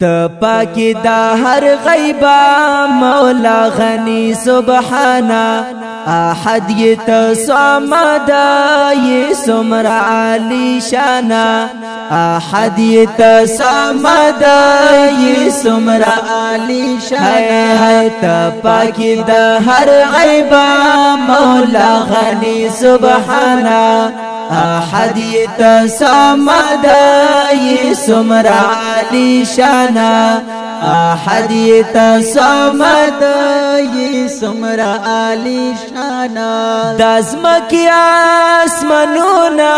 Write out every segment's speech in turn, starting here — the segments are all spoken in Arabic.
ته پاکی دا هر غیبا مولا غنی سبحانا احد یہ تصمد یہ سمر علی شانا احد یہ تصمد یہ سمر علی شانا ہے ته پاکی دا هر غیبا مولا غنی سبحانا احد تسامد سمر علی شانا احد تسامد سمر علی شانا دازمکی آسمنونا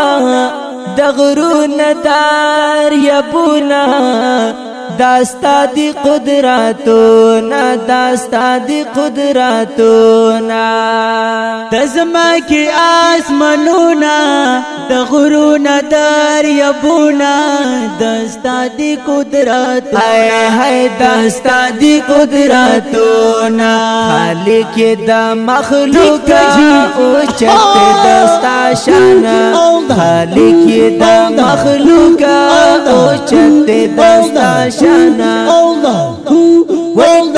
دغرون دار یبونا داستا دی قدرتونا داستا دی قدرتونا دزما کی آسمنونا د غرونا دریابونا داستا دی قدرت اے ہے داستا دی قدرتونا خالق د مخلوق او چت داستا شانا خالق د مخلوق او چت داستا Hold on. Hold on.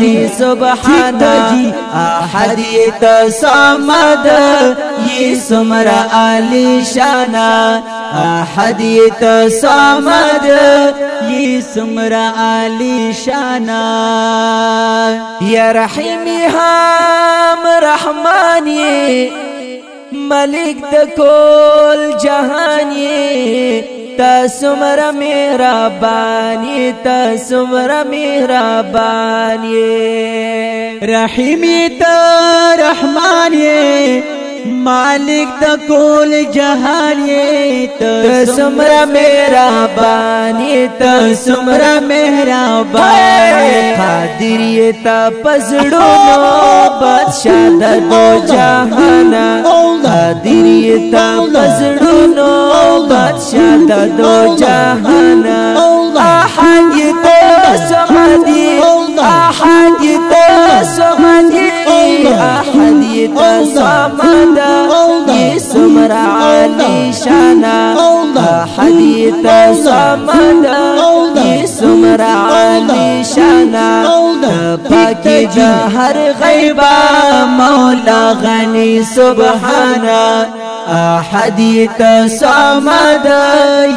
مولا خجی سبحانا أحد يتسامد يسمر علی شانا أحد يتسامد يسمر علی شانا یا رحیمی هم رحمانی ملک د کول تسمر سمر میرا بانی تسمر سمر میرا بانی۔ رحیمی تا رحمانی مالک تا کول جہانی۔ تسمر سمر میرا بانی تسمر سمر میرا بانی۔ خادری تا پزڑونو بادشاہ دا دو جہانا۔ خادری تا پزڑو پزړو نو بادشاہ د دو جهان احد ته سمدي احد ته سمدي احد دا يسمر علي شانا حديث صمد يسمر علي شانا پاکی دا هر غیبا مولا غنی سبحانا حديث صمد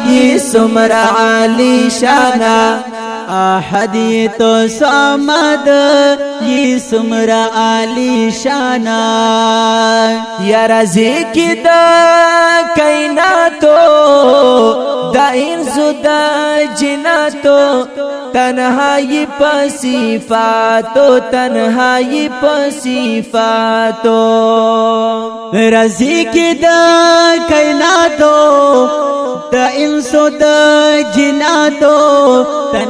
يسمر علي شانا. احدی تو سامد یہ سمرا علی شانا یا رزی کی دا کائناتو دا انسو دا جناتو تنہائی پسیفاتو تنہائی پسیفاتو رزی کی دا کائناتو دا انسو دا جناتو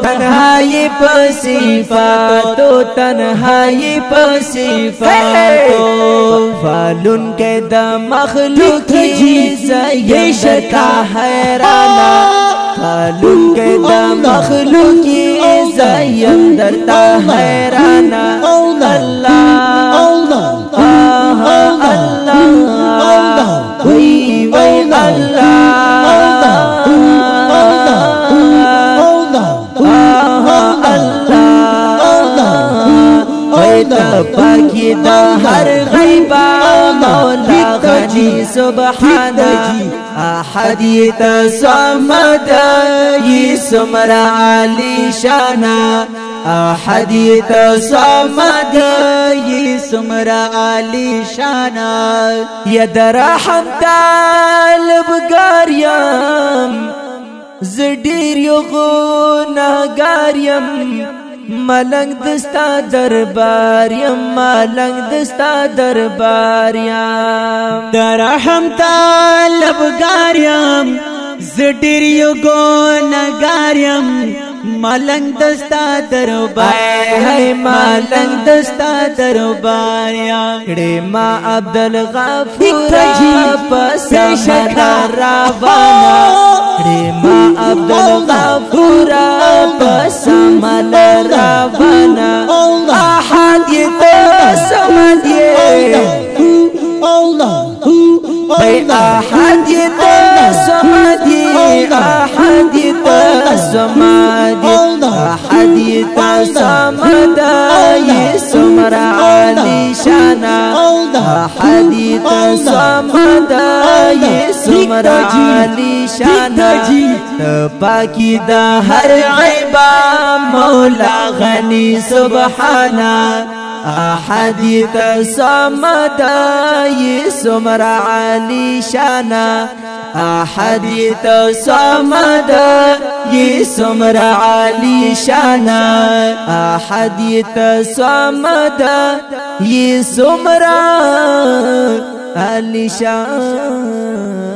تنہائی پسیفاتو تنہائی پسیفاتو فالن کے دا مخلوق کی زیشتا حیرانا معلوم کې د مخلوق زایم درتا حیرانا مولا غني سبحان احد يتسمد يسمر علي شانا احد يتسمد يسمر علي شانا يا درحم طالب غاريم زډیر یو غنګاریم ملنګ دستا دربار یم ملنګ دستا دربار یم درحم طالبګار یم زډیر یو ګونګار یم ملنګ دستا دربار ہے۔ ملنګ دستا دربار یا۔ ما عبد الغفور پس شکر روانه کڑے ما عبد الغفور پس مل روانه احد اللہ۔ الله اللہ۔ احد يتسمد الله سمد سمر علی شانا حدیث سمد سمر علی شانا پاکی دا هر عیبا مولا غنی سبحانا حدیث سمد سمر علی شانا. حدیث سمد یہ سمر علی شانا. حدیث سمد یہ سمر علی شانا.